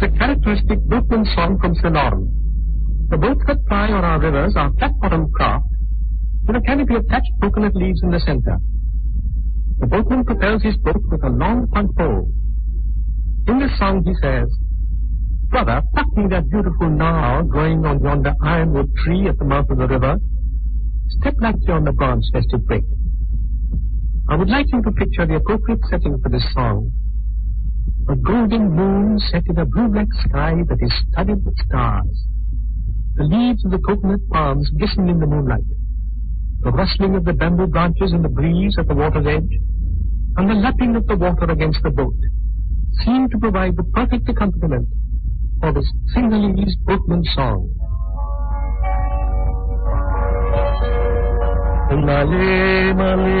is a characteristic boatman song from Ceylon. The boats that ply on our rivers are flat-bottomed craft with a canopy of thatched coconut leaves in the center. The boatman propels his boat with a long punt pole. In this song he says, Brother, pluck me that beautiful now growing on yonder ironwood tree at the mouth of the river. Step lightly on the branch lest it break. I would like you to picture the appropriate setting for this song. A golden moon set in a blue-black sky that is studded with stars. The leaves of the coconut palms glisten in the moonlight. The rustling of the bamboo branches in the breeze at the water's edge, and the lapping of the water against the boat seem to provide the perfect accompaniment for this Sinhalese boatman's song. Male, male,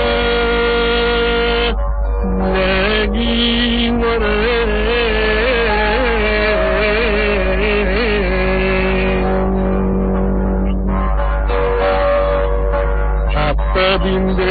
Amen.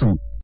assunto.